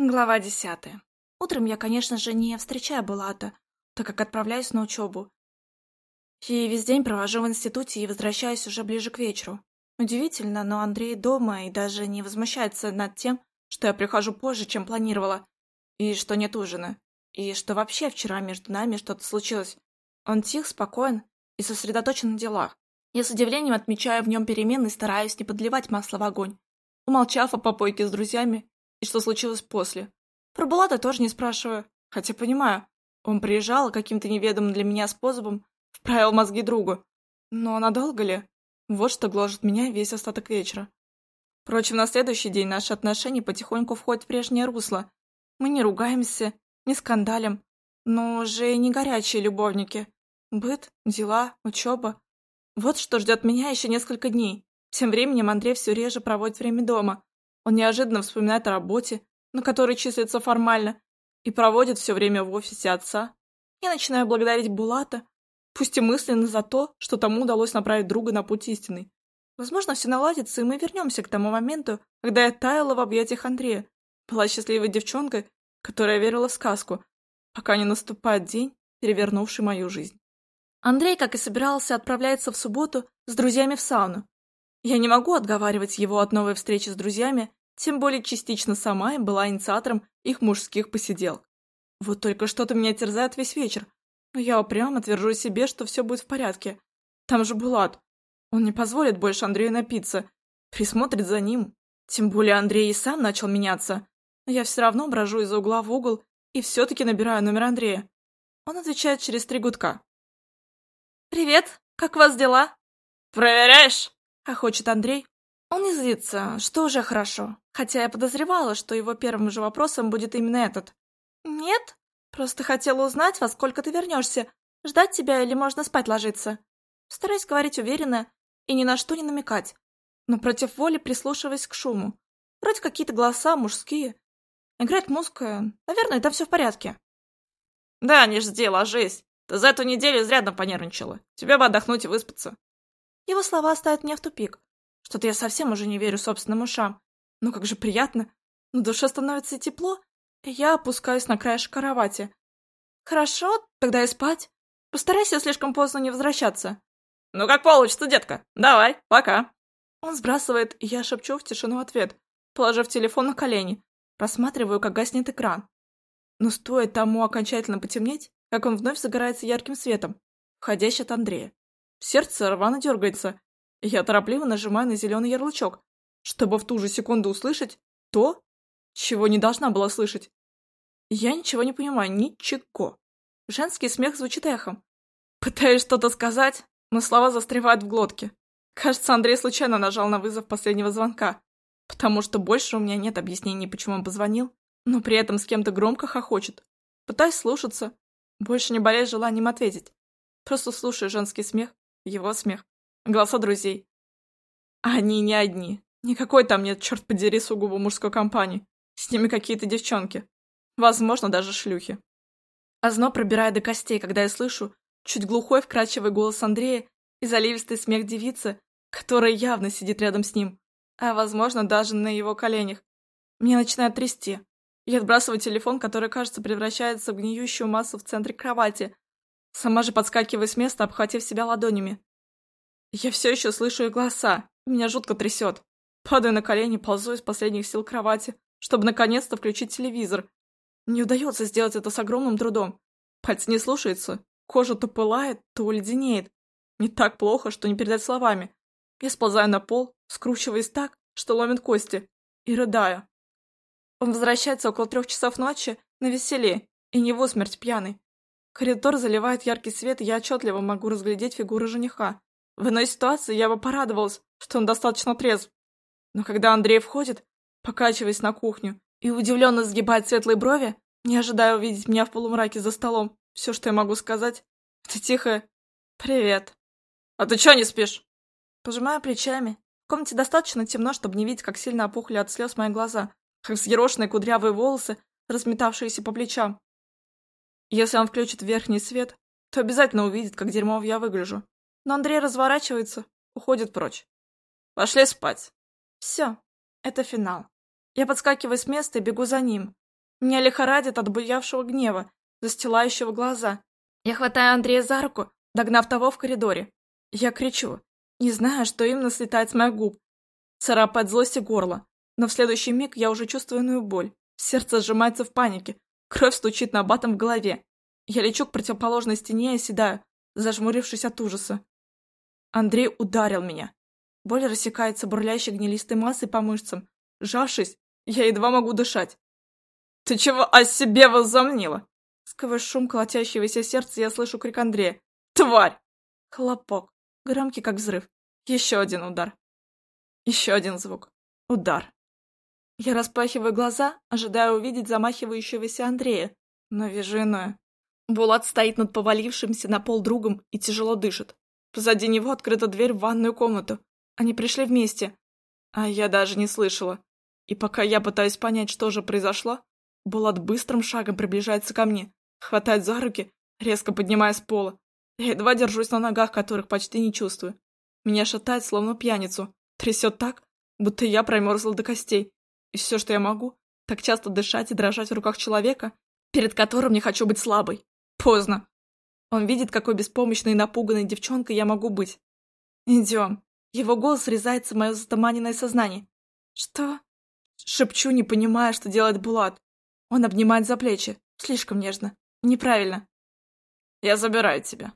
Глава десятая. Утром я, конечно же, не встречаю Булата, так как отправляюсь на учебу. И весь день провожу в институте и возвращаюсь уже ближе к вечеру. Удивительно, но Андрей дома и даже не возмущается над тем, что я прихожу позже, чем планировала, и что нет ужина, и что вообще вчера между нами что-то случилось. Он тих, спокоен и сосредоточен на делах. Я с удивлением отмечаю в нем перемены и стараюсь не подливать масло в огонь, умолчав о попойке с друзьями и что случилось после. Про Булата тоже не спрашиваю, хотя понимаю, он приезжал каким-то неведомым для меня способом, вправил мозги другу. Но надолго ли? Вот что гложет меня весь остаток вечера. Впрочем, на следующий день наши отношения потихоньку входят в прежнее русло. Мы не ругаемся, не скандалим, но уже не горячие любовники. Быт, дела, учеба. Вот что ждет меня еще несколько дней. Тем временем Андрей все реже проводит время дома. Он неожиданно вспоминает о работе, на которой числится формально, и проводит все время в офисе отца. Я начинаю благодарить Булата, пусть и мысленно за то, что тому удалось направить друга на путь истинный. Возможно, все наладится, и мы вернемся к тому моменту, когда я таяла в объятиях Андрея, была счастливой девчонкой, которая верила в сказку, пока не наступает день, перевернувший мою жизнь. Андрей, как и собирался, отправляется в субботу с друзьями в сауну. Я не могу отговаривать его от новой встречи с друзьями, тем более частично сама я была инициатором их мужских посиделок. Вот только что-то меня терзает весь вечер, но я упрямо твержу себе, что все будет в порядке. Там же Булат. Он не позволит больше Андрею напиться, присмотрит за ним. Тем более Андрей и сам начал меняться. Но я все равно брожу из угла в угол и все-таки набираю номер Андрея. Он отвечает через три гудка. «Привет, как у вас дела?» «Проверяешь?» Хохочет Андрей. Он не злится, что уже хорошо. Хотя я подозревала, что его первым же вопросом будет именно этот. Нет, просто хотела узнать, во сколько ты вернешься. Ждать тебя или можно спать ложиться? Стараюсь говорить уверенно и ни на что не намекать, но против воли прислушиваясь к шуму. Вроде какие-то голоса мужские. Играет музыка. Наверное, там все в порядке. Да, не жди, ложись. Ты за эту неделю изрядно понервничала. Тебе бы отдохнуть и выспаться. Его слова ставят меня в тупик. Что-то я совсем уже не верю собственным ушам. Ну как же приятно. На душе становится тепло, и я опускаюсь на краешек кровати. Хорошо, тогда и спать. Постарайся слишком поздно не возвращаться. Ну как получится, детка. Давай, пока. Он сбрасывает, и я шепчу в тишину ответ, положив телефон на колени. Рассматриваю, как гаснет экран. Но стоит тому окончательно потемнеть, как он вновь загорается ярким светом, входящий от Андрея. Сердце рвано дергается. Я торопливо нажимаю на зеленый ярлычок, чтобы в ту же секунду услышать то, чего не должна была слышать. Я ничего не понимаю, ничего. Женский смех звучит эхом. Пытаюсь что-то сказать, но слова застревают в глотке. Кажется, Андрей случайно нажал на вызов последнего звонка, потому что больше у меня нет объяснений, почему он позвонил, но при этом с кем-то громко хохочет. Пытаюсь слушаться, больше не болеет желанием ответить. Просто слушаю женский смех его смех, голоса друзей. они не одни. Никакой там нет, черт подери, сугубо мужской компании. С ними какие-то девчонки. Возможно, даже шлюхи. Озно пробирая до костей, когда я слышу чуть глухой вкрадчивый голос Андрея и заливистый смех девицы, которая явно сидит рядом с ним, а, возможно, даже на его коленях. Меня начинает трясти. Я отбрасываю телефон, который, кажется, превращается в гниющую массу в центре кровати, Сама же подскакиваю с места, обхватив себя ладонями. Я все еще слышу их голоса. Меня жутко трясет. Падаю на колени, ползу из последних сил кровати, чтобы наконец-то включить телевизор. Не удается сделать это с огромным трудом. Пальцы не слушаются. Кожа то пылает, то леденеет. Не так плохо, что не передать словами. Я сползаю на пол, скручиваясь так, что ломит кости, и рыдаю. Он возвращается около трех часов ночи на веселе и не в усмерть пьяный. Коридор заливает яркий свет, и я отчетливо могу разглядеть фигуру жениха. В иной ситуации я бы порадовалась, что он достаточно трезв. Но когда Андрей входит, покачиваясь на кухню, и удивленно сгибает светлые брови, не ожидая увидеть меня в полумраке за столом, все, что я могу сказать, это тихое «Привет». «А ты чё не спишь?» Пожимаю плечами. В комнате достаточно темно, чтобы не видеть, как сильно опухли от слез мои глаза, как взъерошенные кудрявые волосы, разметавшиеся по плечам. Если он включит верхний свет, то обязательно увидит, как дерьмово я выгляжу. Но Андрей разворачивается, уходит прочь. Пошли спать. Все, это финал. Я подскакиваю с места и бегу за ним. Меня лихорадит от буявшего гнева, застилающего глаза. Я хватаю Андрея за руку, догнав того в коридоре. Я кричу, не знаю, что именно слетает с моих губ. Царапает злости горло, но в следующий миг я уже чувствую иную боль. Сердце сжимается в панике, кровь стучит на батом в голове. Я лечу к противоположной стене и седаю, зажмурившись от ужаса. Андрей ударил меня. Боль рассекается бурлящей гнилистой массой по мышцам. Сжавшись, я едва могу дышать. «Ты чего о себе возомнила?» Сквозь шум колотящегося сердца я слышу крик Андрея. «Тварь!» Хлопок. Громкий, как взрыв. Еще один удар. Еще один звук. Удар. Я распахиваю глаза, ожидая увидеть замахивающегося Андрея, но вижу иное. Булат стоит над повалившимся на пол другом и тяжело дышит. Позади него открыта дверь в ванную комнату. Они пришли вместе. А я даже не слышала. И пока я пытаюсь понять, что же произошло, Булат быстрым шагом приближается ко мне, хватает за руки, резко поднимая с пола. Я едва держусь на ногах, которых почти не чувствую. Меня шатает, словно пьяницу. Трясет так, будто я промерзла до костей. И все, что я могу, так часто дышать и дрожать в руках человека, перед которым не хочу быть слабой. Поздно. Он видит, какой беспомощной и напуганной девчонкой я могу быть. Идем. Его голос врезается в мое затуманенное сознание. Что? Шепчу, не понимая, что делает Булат. Он обнимает за плечи. Слишком нежно. Неправильно. Я забираю тебя.